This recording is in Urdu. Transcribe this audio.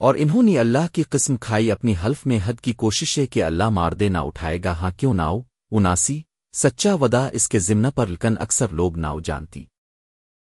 اور انہوں نے اللہ کی قسم کھائی اپنی حلف میں حد کی کوشش ہے کہ اللہ مار دے، نہ اٹھائے گا۔ ہاں کیوں ناؤ اناسی، سچا ودا اس کے ضمن پر لکن اکثر لوگ ناؤ جانتی۔